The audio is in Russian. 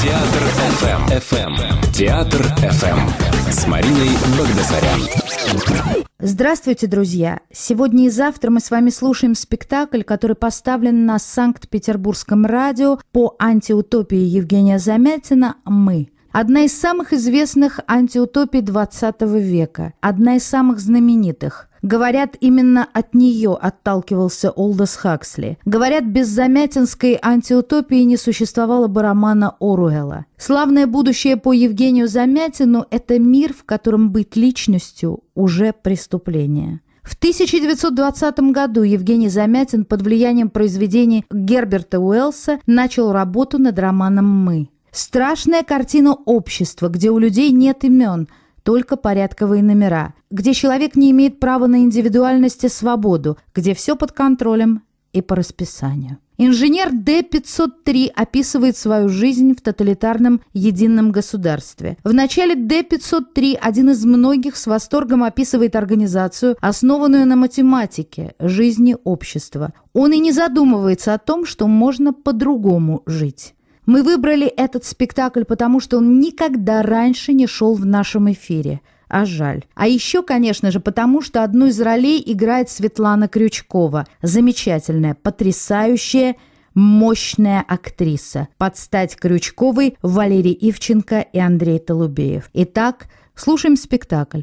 Театр FM. FM. Театр FM. С Мариной Багдасарян. Здравствуйте, друзья! Сегодня и завтра мы с вами слушаем спектакль, который поставлен на Санкт-Петербургском радио по антиутопии Евгения Замятина «Мы». Одна из самых известных антиутопий XX века, одна из самых знаменитых. Говорят, именно от нее отталкивался Олдос Хаксли. Говорят, без замятинской антиутопии не существовало бы романа Оруэлла. Славное будущее по Евгению Замятину – это мир, в котором быть личностью уже преступление. В 1920 году Евгений Замятин под влиянием произведений Герберта Уэллса начал работу над романом «Мы». Страшная картина общества, где у людей нет имен, только порядковые номера, где человек не имеет права на индивидуальность и свободу, где все под контролем и по расписанию. Инженер Д-503 описывает свою жизнь в тоталитарном едином государстве. В начале Д-503 один из многих с восторгом описывает организацию, основанную на математике, жизни общества. Он и не задумывается о том, что можно по-другому жить. Мы выбрали этот спектакль, потому что он никогда раньше не шел в нашем эфире. А жаль. А еще, конечно же, потому что одну из ролей играет Светлана Крючкова. Замечательная, потрясающая, мощная актриса. Под стать Крючковой Валерий Ивченко и Андрей Толубеев. Итак, слушаем спектакль.